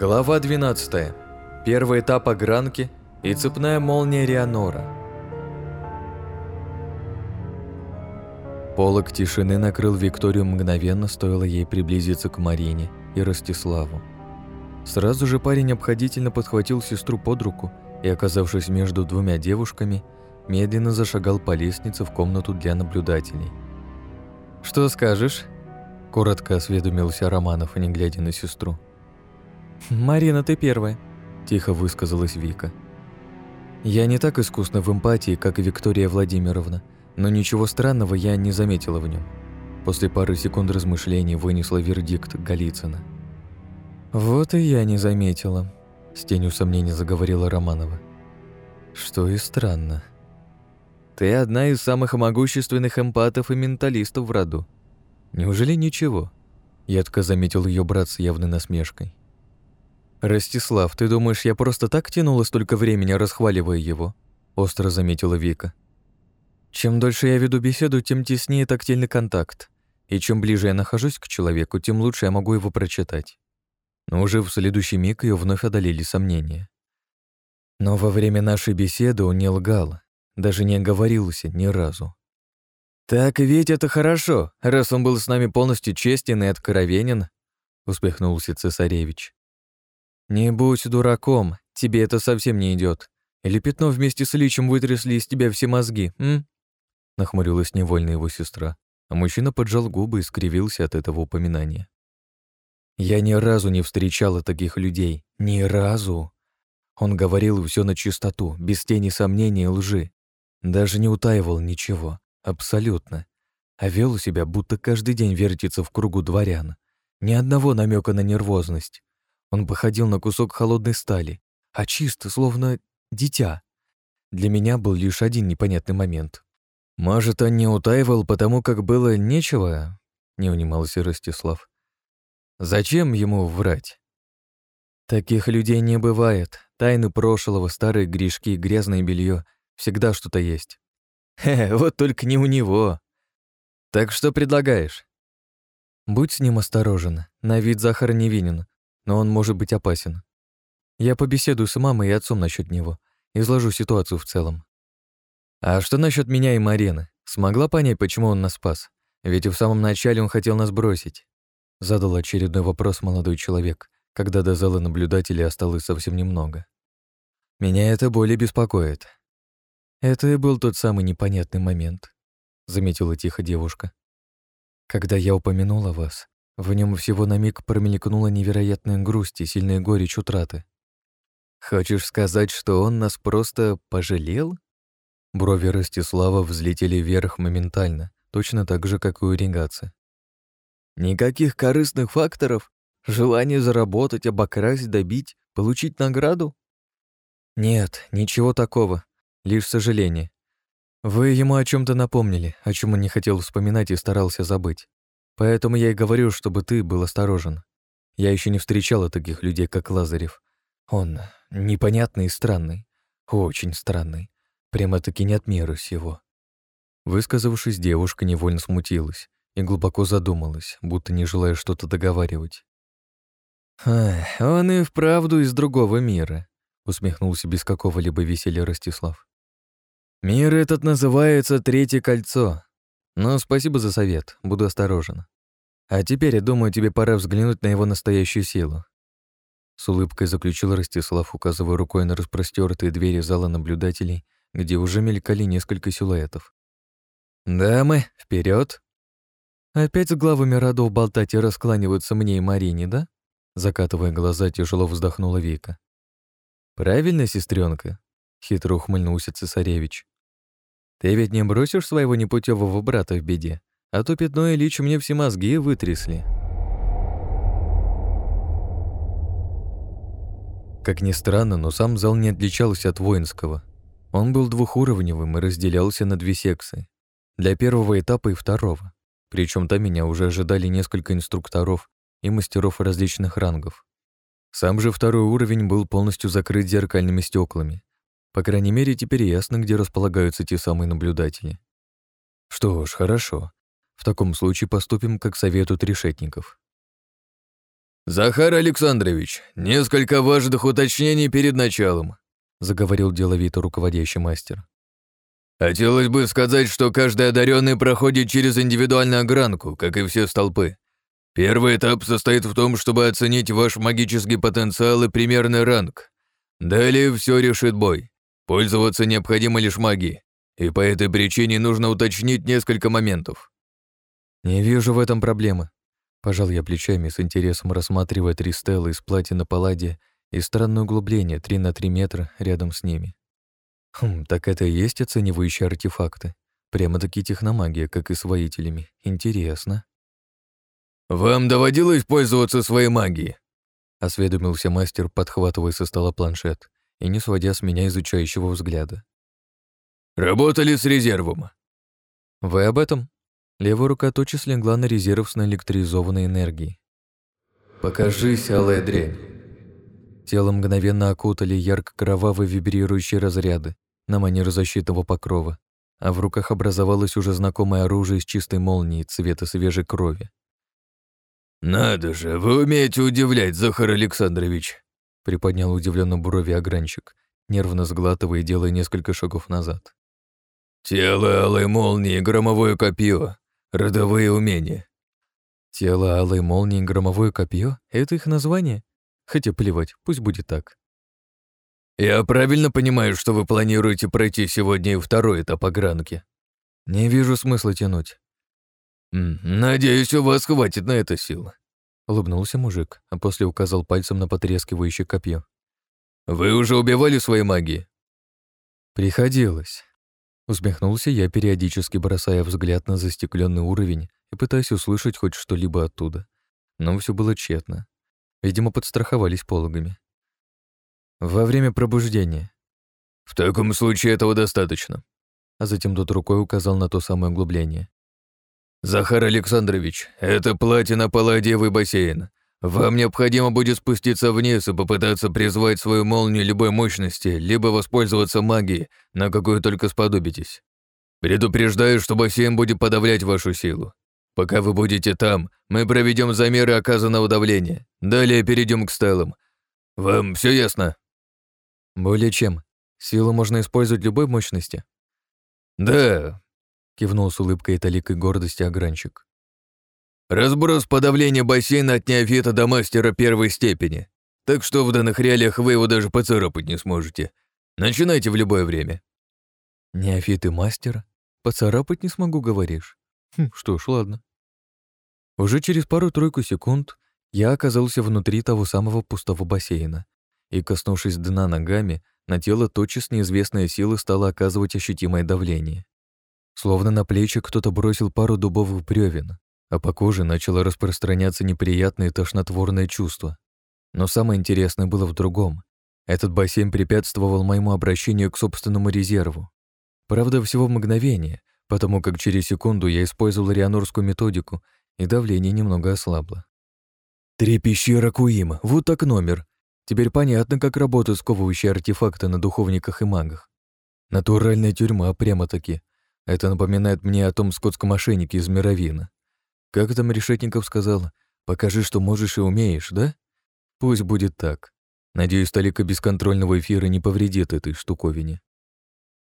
Глава 12. Первый этап огранки и цепная молния Рианора. Полок тишины накрыл Викторию мгновенно, стоило ей приблизиться к Марине и Ростиславу. Сразу же парень обходительно подхватил сестру под руку и, оказавшись между двумя девушками, медленно зашагал по лестнице в комнату для наблюдателей. «Что скажешь?» – коротко осведомился Романов, не глядя на сестру. «Марина, ты первая», – тихо высказалась Вика. «Я не так искусна в эмпатии, как и Виктория Владимировна, но ничего странного я не заметила в нем. После пары секунд размышлений вынесла вердикт Голицына. «Вот и я не заметила», – с тенью сомнений заговорила Романова. «Что и странно. Ты одна из самых могущественных эмпатов и менталистов в роду. Неужели ничего?» Едко заметил ее брат с явной насмешкой. «Ростислав, ты думаешь, я просто так тянула столько времени, расхваливая его?» Остро заметила Вика. «Чем дольше я веду беседу, тем теснее тактильный контакт. И чем ближе я нахожусь к человеку, тем лучше я могу его прочитать». Но уже в следующий миг ее вновь одолели сомнения. Но во время нашей беседы он не лгал, даже не оговорился ни разу. «Так ведь это хорошо, раз он был с нами полностью честен и откровенен», усмехнулся цесаревич. «Не будь дураком, тебе это совсем не идет. Или пятно вместе с личем вытрясли из тебя все мозги, м?» Нахмурилась невольно его сестра, а мужчина поджал губы и скривился от этого упоминания. «Я ни разу не встречала таких людей. Ни разу!» Он говорил все на чистоту, без тени сомнений и лжи. Даже не утаивал ничего. Абсолютно. А вел себя, будто каждый день вертится в кругу дворян. Ни одного намека на нервозность. Он походил на кусок холодной стали, а чисто, словно дитя. Для меня был лишь один непонятный момент. «Может, он не утаивал, потому как было нечего?» — не унимался Ростислав. «Зачем ему врать?» «Таких людей не бывает. Тайны прошлого, старые грешки, грязное белье Всегда что-то есть». «Хе, вот только не у него. Так что предлагаешь?» «Будь с ним осторожен. На вид Захар невинен, но он может быть опасен. Я побеседую с мамой и отцом насчет него, изложу ситуацию в целом. А что насчет меня и Марины? Смогла понять, почему он нас спас? Ведь и в самом начале он хотел нас бросить. Задал очередной вопрос молодой человек, когда до зала наблюдателей осталось совсем немного. Меня это более беспокоит. Это и был тот самый непонятный момент, заметила тихо девушка. Когда я упомянула вас, в нем всего на миг промелькнула невероятная грусть и сильная горечь утраты. «Хочешь сказать, что он нас просто пожалел?» Брови Ростислава взлетели вверх моментально, точно так же, как и у Регаца. «Никаких корыстных факторов? Желание заработать, обокрасть, добить, получить награду?» «Нет, ничего такого. Лишь сожаление. Вы ему о чем то напомнили, о чем он не хотел вспоминать и старался забыть. Поэтому я и говорю, чтобы ты был осторожен. Я еще не встречала таких людей, как Лазарев. Он непонятный и странный. Очень странный. Прямо-таки не от мира сего. Высказавшись, девушка невольно смутилась и глубоко задумалась, будто не желая что-то договаривать. «Он и вправду из другого мира», — усмехнулся без какого-либо веселья Ростислав. «Мир этот называется Третье кольцо, но спасибо за совет, буду осторожен. А теперь, я думаю, тебе пора взглянуть на его настоящую силу. С улыбкой заключил Ростислав, указывая рукой на распростертые двери зала наблюдателей, где уже мелькали несколько силуэтов. «Дамы, вперед! Опять с главами родов болтать и раскланиваются мне и Марине, да? Закатывая глаза, тяжело вздохнула Вика. «Правильно, сестренка? хитро ухмыльнулся цесаревич. Ты ведь не бросишь своего непутевого брата в беде, а то пятно и лич мне все мозги вытрясли. Как ни странно, но сам зал не отличался от воинского. Он был двухуровневым и разделялся на две секции. Для первого этапа и второго. Причем там меня уже ожидали несколько инструкторов и мастеров различных рангов. Сам же второй уровень был полностью закрыт зеркальными стеклами, по крайней мере, теперь ясно, где располагаются те самые наблюдатели. Что ж, хорошо. В таком случае поступим, как советуют решетников. «Захар Александрович, несколько важных уточнений перед началом», заговорил деловито руководящий мастер. «Хотелось бы сказать, что каждый одаренный проходит через индивидуальную огранку, как и все столпы. Первый этап состоит в том, чтобы оценить ваш магический потенциал и примерный ранг. Далее все решит бой. Пользоваться необходимо лишь магией, и по этой причине нужно уточнить несколько моментов». «Не вижу в этом проблемы», Пожал я плечами с интересом рассматривая три стелы из платина палладия и странное углубление 3 на 3 метра рядом с ними. Хм, так это и есть оценивающие артефакты. Прямо-таки техномагия, как и с воителями. Интересно. «Вам доводилось пользоваться своей магией?» — осведомился мастер, подхватывая со стола планшет и не сводя с меня изучающего взгляда. «Работали с резервом?» «Вы об этом?» Левая рука тотчас легла на резерв с наэлектризованной энергией. «Покажись, алая дрянь!» Тело мгновенно окутали ярко-кровавые вибрирующие разряды на манер защитного покрова, а в руках образовалось уже знакомое оружие из чистой молнии цвета свежей крови. «Надо же, вы умеете удивлять, Захар Александрович!» Приподнял удивленно брови огранчик, нервно сглатывая и делая несколько шагов назад. «Тело алой молнии, громовое копье. Родовые умения. Тело алой молнии, громовое копье — это их название? Хотя плевать, пусть будет так. Я правильно понимаю, что вы планируете пройти сегодня и второй этап огранки? Не вижу смысла тянуть. «Надеюсь, у вас хватит на это сил», — улыбнулся мужик, а после указал пальцем на потрескивающее копье. «Вы уже убивали свои магии?» «Приходилось. Усмехнулся я, периодически бросая взгляд на застекленный уровень и пытаясь услышать хоть что-либо оттуда. Но все было тщетно. Видимо, подстраховались пологами. Во время пробуждения. «В таком случае этого достаточно», а затем тот рукой указал на то самое углубление. «Захар Александрович, это платина палладиевый бассейн. Вам необходимо будет спуститься вниз и попытаться призвать свою молнию любой мощности, либо воспользоваться магией, на какую только сподобитесь. Предупреждаю, что бассейн будет подавлять вашу силу. Пока вы будете там, мы проведем замеры оказанного давления. Далее перейдем к стелам. Вам все ясно? Более чем. Силу можно использовать любой мощности. Да, кивнул с улыбкой толикой гордости огранчик. Разброс подавления бассейна от неофита до мастера первой степени. Так что в данных реалиях вы его даже поцарапать не сможете. Начинайте в любое время. Неофит и мастера? Поцарапать не смогу, говоришь? Хм, что ж, ладно. Уже через пару-тройку секунд я оказался внутри того самого пустого бассейна, и, коснувшись дна ногами, на тело тотчас неизвестная сила стала оказывать ощутимое давление. Словно на плечи кто-то бросил пару дубовых бревен, а по коже начало распространяться неприятное тошнотворное чувство. Но самое интересное было в другом. Этот бассейн препятствовал моему обращению к собственному резерву. Правда, всего в мгновение, потому как через секунду я использовал рианорскую методику, и давление немного ослабло. Три пещеры Куима, вот так номер. Теперь понятно, как работают сковывающие артефакты на духовниках и магах. Натуральная тюрьма, прямо-таки. Это напоминает мне о том скотском мошеннике из Мировина. Как там Решетников сказал, покажи, что можешь и умеешь, да? Пусть будет так. Надеюсь, толика бесконтрольного эфира не повредит этой штуковине.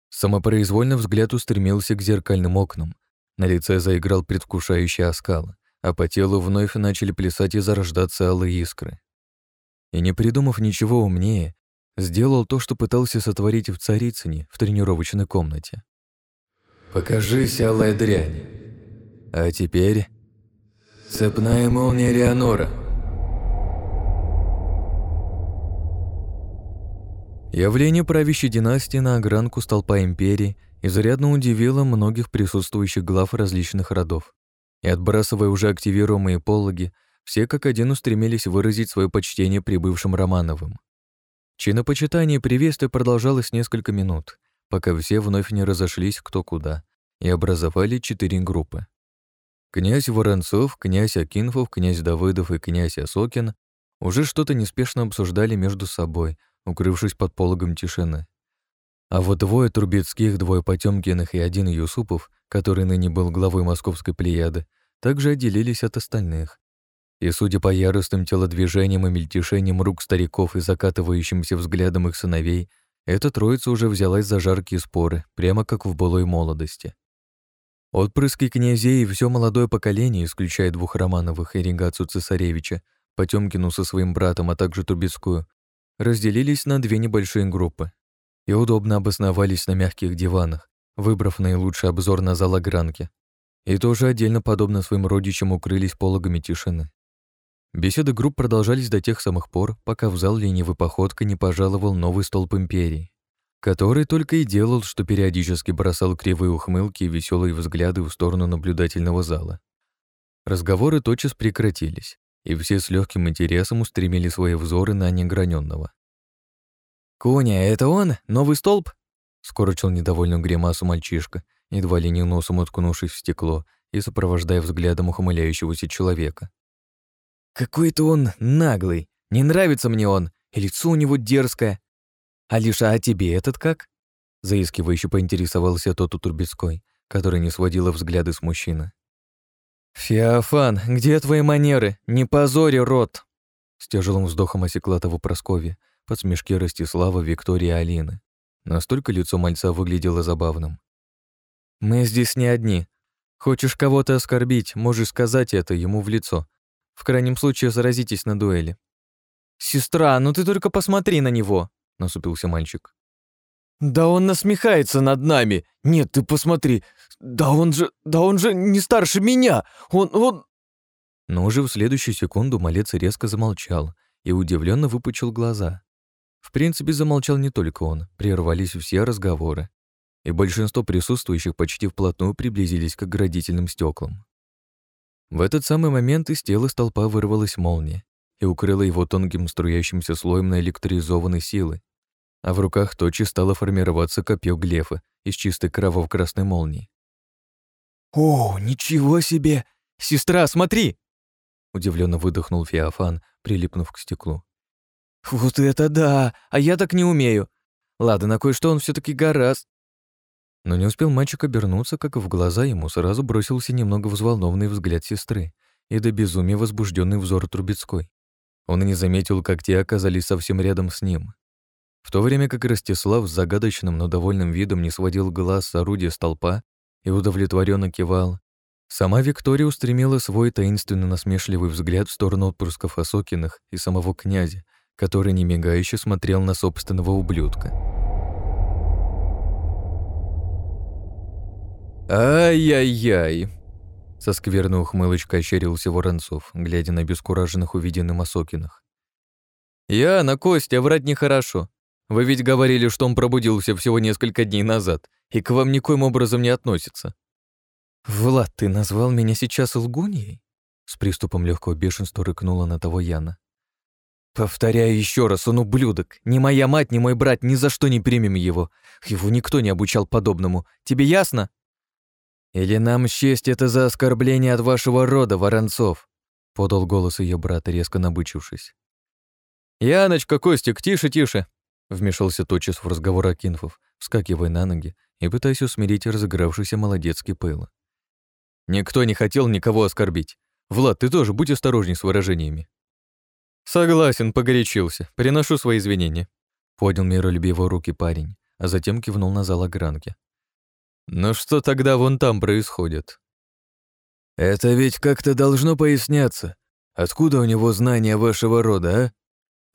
Самопроизвольно взгляд устремился к зеркальным окнам. На лице заиграл предвкушающий оскал, а по телу вновь начали плясать и зарождаться алые искры. И не придумав ничего умнее, сделал то, что пытался сотворить в Царицыне в тренировочной комнате. «Покажись, алая дрянь!» А теперь Цепная молния Реанора. Явление правящей династии на огранку столпа империи изрядно удивило многих присутствующих глав различных родов. И отбрасывая уже активируемые пологи, все как один устремились выразить свое почтение прибывшим Романовым. Чинопочитание и приветствие продолжалось несколько минут, пока все вновь не разошлись кто куда, и образовали четыре группы. Князь Воронцов, князь Акинфов, князь Давыдов и князь Осокин уже что-то неспешно обсуждали между собой, укрывшись под пологом тишины. А вот двое Трубецких, двое Потёмкиных и один Юсупов, который ныне был главой московской плеяды, также отделились от остальных. И, судя по яростным телодвижениям и мельтешениям рук стариков и закатывающимся взглядам их сыновей, эта троица уже взялась за жаркие споры, прямо как в былой молодости. Отпрыски князей и все молодое поколение, исключая двух Романовых и Регацу Цесаревича, Потемкину со своим братом, а также Трубецкую, разделились на две небольшие группы и удобно обосновались на мягких диванах, выбрав наилучший обзор на зал огранки, и тоже отдельно, подобно своим родичам, укрылись пологами тишины. Беседы групп продолжались до тех самых пор, пока в зал ленивой походкой не пожаловал новый столб империи, который только и делал, что периодически бросал кривые ухмылки и веселые взгляды в сторону наблюдательного зала. Разговоры тотчас прекратились, и все с легким интересом устремили свои взоры на неограненного. «Коня, это он? Новый столб?» — скорчил недовольную гримасу мальчишка, едва ли не носом уткнувшись в стекло и сопровождая взглядом ухмыляющегося человека. «Какой-то он наглый, не нравится мне он, и лицо у него дерзкое. Алиша, а тебе этот как?» Заискивающе поинтересовался тот у Турбецкой, который не сводила взгляды с мужчины. «Феофан, где твои манеры? Не позори рот!» С тяжелым вздохом осекла того Просковья, под смешки Ростислава, Виктории и Алины. Настолько лицо мальца выглядело забавным. «Мы здесь не одни. Хочешь кого-то оскорбить, можешь сказать это ему в лицо. В крайнем случае заразитесь на дуэли». «Сестра, ну ты только посмотри на него!» — насупился мальчик. «Да он насмехается над нами! Нет, ты посмотри! Да он же... Да он же не старше меня! Он... он...» Но уже в следующую секунду малец резко замолчал и удивленно выпучил глаза. В принципе, замолчал не только он, прервались все разговоры, и большинство присутствующих почти вплотную приблизились к оградительным стеклам. В этот самый момент из тела столпа вырвалась молния и укрыла его тонким струящимся слоем наэлектризованной силы, а в руках тотчас стало формироваться копье Глефа из чистой кроваво-красной молнии. «О, ничего себе! Сестра, смотри!» Удивленно выдохнул Феофан, прилипнув к стеклу. «Вот это да! А я так не умею! Ладно, на кое-что он все таки гораст!» Но не успел мальчик обернуться, как в глаза ему сразу бросился немного взволнованный взгляд сестры и до безумия возбужденный взор Трубецкой. Он и не заметил, как те оказались совсем рядом с ним. В то время как Ростислав с загадочным, но довольным видом не сводил глаз с орудия столпа и удовлетворенно кивал, сама Виктория устремила свой таинственно насмешливый взгляд в сторону отпрысков Осокиных и самого князя, который немигающе смотрел на собственного ублюдка. «Ай-яй-яй!» Со скверной ухмылочкой ощерился Воронцов, глядя на бескураженных увиденным Осокинах. «Яна, Костя, врать нехорошо. Вы ведь говорили, что он пробудился всего несколько дней назад и к вам никоим образом не относится». «Влад, ты назвал меня сейчас лгуньей?» С приступом легкого бешенства рыкнула на того Яна. «Повторяю еще раз, он ублюдок. Ни моя мать, ни мой брат ни за что не примем его. Его никто не обучал подобному. Тебе ясно?» «Или нам счесть это за оскорбление от вашего рода, Воронцов?» подал голос ее брата, резко набычившись. «Яночка, Костик, тише, тише!» Вмешался тотчас в разговор Акинфов, вскакивая на ноги и пытаясь усмирить разыгравшийся молодецкий пыл. «Никто не хотел никого оскорбить. Влад, ты тоже будь осторожней с выражениями». «Согласен, погорячился. Приношу свои извинения», — поднял миролюбиво руки парень, а затем кивнул на зал огранки. «Ну что тогда вон там происходит?» «Это ведь как-то должно поясняться. Откуда у него знания вашего рода, а?»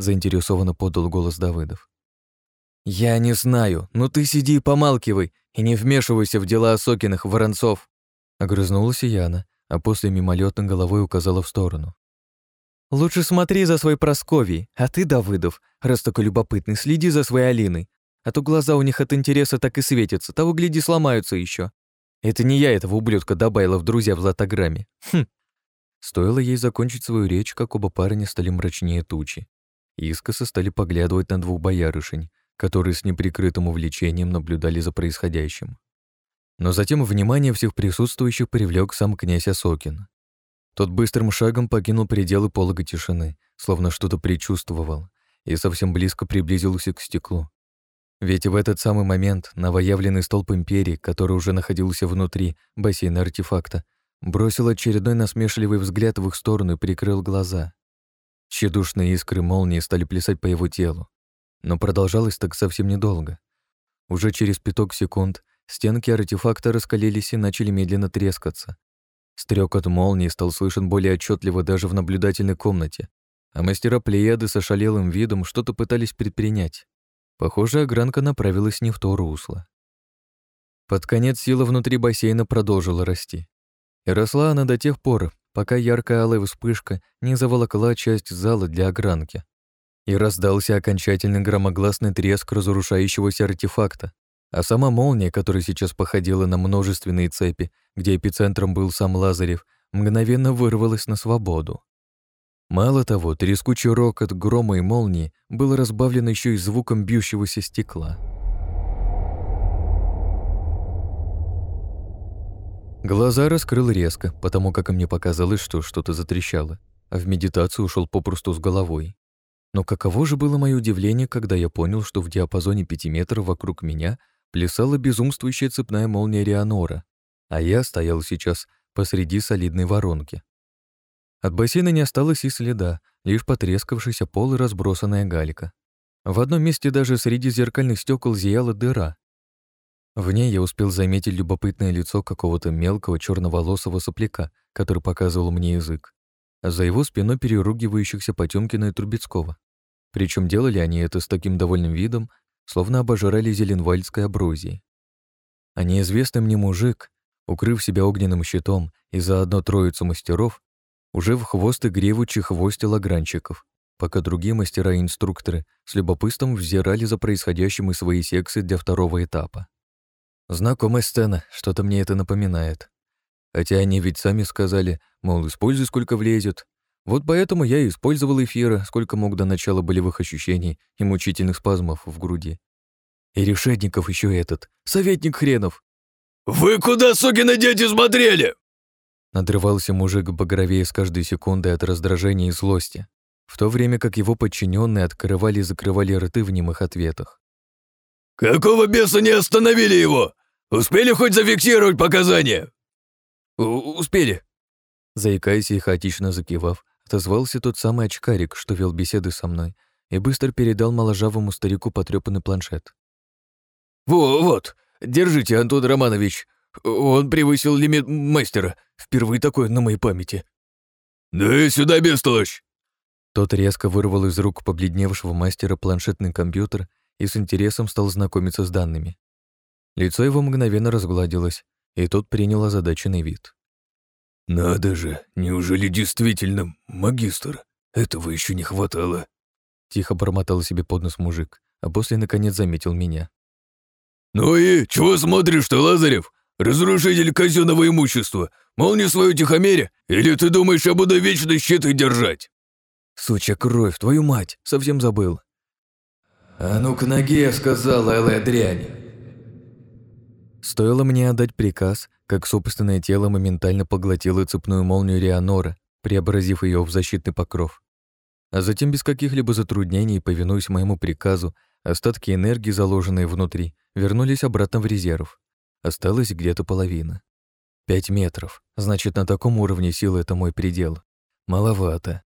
заинтересованно подал голос Давыдов. «Я не знаю, но ты сиди и помалкивай, и не вмешивайся в дела Осокиных, Воронцов!» Огрызнулась Яна, а после мимолетно головой указала в сторону. «Лучше смотри за своей Просковией, а ты, Давыдов, раз такой любопытный, следи за своей Алиной, а то глаза у них от интереса так и светятся, того, гляди, сломаются еще. Это не я этого ублюдка добавила в друзья в златограмме. Хм!» Стоило ей закончить свою речь, как оба парня стали мрачнее тучи. Искоса стали поглядывать на двух боярышень, которые с неприкрытым увлечением наблюдали за происходящим. Но затем внимание всех присутствующих привлек сам князь Осокин. Тот быстрым шагом покинул пределы полога тишины, словно что-то предчувствовал, и совсем близко приблизился к стеклу. Ведь в этот самый момент новоявленный столб Империи, который уже находился внутри бассейна артефакта, бросил очередной насмешливый взгляд в их сторону и прикрыл глаза. Тщедушные искры молнии стали плясать по его телу. Но продолжалось так совсем недолго. Уже через пяток секунд стенки артефакта раскалились и начали медленно трескаться. Стрёкот молнии стал слышен более отчетливо даже в наблюдательной комнате, а мастера Плеяды с ошалелым видом что-то пытались предпринять. Похоже, огранка направилась не в то русло. Под конец сила внутри бассейна продолжила расти. И росла она до тех пор, пока яркая алая вспышка не заволокла часть зала для огранки. И раздался окончательный громогласный треск разрушающегося артефакта, а сама молния, которая сейчас походила на множественные цепи, где эпицентром был сам Лазарев, мгновенно вырвалась на свободу. Мало того, трескучий рокот грома и молнии был разбавлен еще и звуком бьющегося стекла. Глаза раскрыл резко, потому как мне показалось, что что-то затрещало, а в медитацию ушел попросту с головой. Но каково же было мое удивление, когда я понял, что в диапазоне пяти метров вокруг меня плясала безумствующая цепная молния Рианора, а я стоял сейчас посреди солидной воронки. От бассейна не осталось и следа, лишь потрескавшийся пол и разбросанная галька. В одном месте даже среди зеркальных стекол зияла дыра. В ней я успел заметить любопытное лицо какого-то мелкого черноволосого сопляка, который показывал мне язык, а за его спиной переругивающихся Потёмкина и Трубецкого. Причем делали они это с таким довольным видом, словно обожрали зеленвальдской аброзии. А неизвестный мне мужик, укрыв себя огненным щитом и заодно троицу мастеров, уже в хвост и гриву чехвостил огранчиков, пока другие мастера и инструкторы с любопытством взирали за происходящим из своей секции для второго этапа. Знакомая сцена, что-то мне это напоминает. Хотя они ведь сами сказали, мол, используй сколько влезет. Вот поэтому я и использовал эфира, сколько мог до начала болевых ощущений и мучительных спазмов в груди. И решетников еще этот, советник хренов. «Вы куда, сукины дети, смотрели?» Надрывался мужик багровее с каждой секундой от раздражения и злости, в то время как его подчиненные открывали и закрывали рты в немых ответах. «Какого беса не остановили его? Успели хоть зафиксировать показания?» «Успели», Заикаясь и хаотично закивав, отозвался тот самый очкарик, что вел беседы со мной, и быстро передал моложавому старику потрепанный планшет. «Во, вот, держите, Антон Романович, он превысил лимит мастера. Впервые такое на моей памяти. «Да и сюда, бестолочь!» Тот резко вырвал из рук побледневшего мастера планшетный компьютер и с интересом стал знакомиться с данными. Лицо его мгновенно разгладилось, и тот принял озадаченный вид. «Надо же, неужели действительно магистр? Этого еще не хватало!» Тихо бормотал себе под нос мужик, а после наконец заметил меня. «Ну и чего смотришь-то, Лазарев? Разрушитель казенного имущества! Мол, не свое тихомерие? Или ты думаешь, я буду вечно щиты держать?» «Сучья кровь, твою мать! Совсем забыл!» «А ну к ноге!» — сказала Элая дрянь. Стоило мне отдать приказ, как собственное тело моментально поглотило цепную молнию Рианора, преобразив ее в защитный покров. А затем без каких-либо затруднений, повинуясь моему приказу, остатки энергии, заложенные внутри, вернулись обратно в резерв. Осталось где-то половина. Пять метров. Значит, на таком уровне силы это мой предел. Маловато.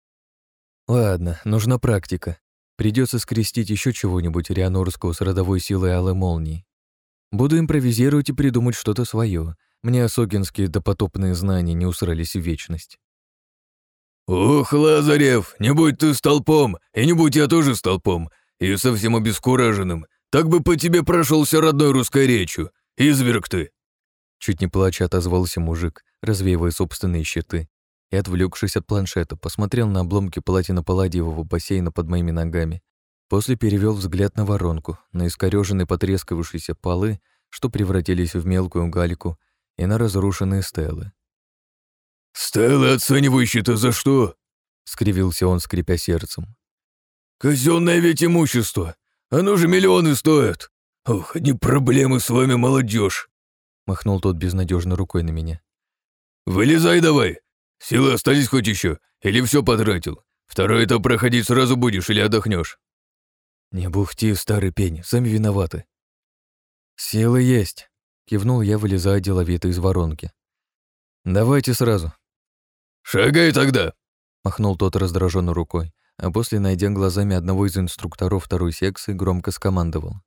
Ладно, нужна практика. Придется скрестить еще чего-нибудь Рианорского с родовой силой Алой Молнии. Буду импровизировать и придумать что-то свое. Мне осокинские допотопные знания не усрались в вечность. «Ох, Лазарев, не будь ты столпом, и не будь я тоже столпом, и совсем обескураженным, так бы по тебе прошелся родной русской речью. «Изверг ты!» Чуть не плача отозвался мужик, развеивая собственные щиты, и, отвлекшись от планшета, посмотрел на обломки платино-палладиевого бассейна под моими ногами. После перевел взгляд на воронку, на искорёженные потрескавшиеся полы, что превратились в мелкую гальку, и на разрушенные стелы. «Стелы оценивающие-то за что?» — скривился он, скрипя сердцем. «Казённое ведь имущество! Оно же миллионы стоит! «Ох, не проблемы с вами, молодежь!» Махнул тот безнадежно рукой на меня. «Вылезай давай! Силы остались хоть еще, или все потратил? Второй этап проходить сразу будешь или отдохнешь? «Не бухти, старый пень, сами виноваты». «Силы есть», — кивнул я, вылезая деловито из воронки. «Давайте сразу». «Шагай тогда», — махнул тот раздраженно рукой, а после, найдя глазами одного из инструкторов второй секции, громко скомандовал.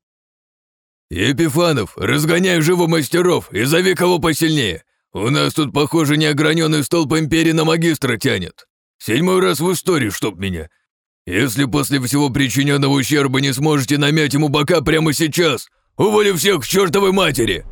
«Епифанов, разгоняй живо мастеров и зови кого посильнее. У нас тут, похоже, неограненный столб империи на магистра тянет. Седьмой раз в истории, чтоб меня. Если после всего причиненного ущерба не сможете намять ему бока прямо сейчас, уволю всех к чертовой матери!»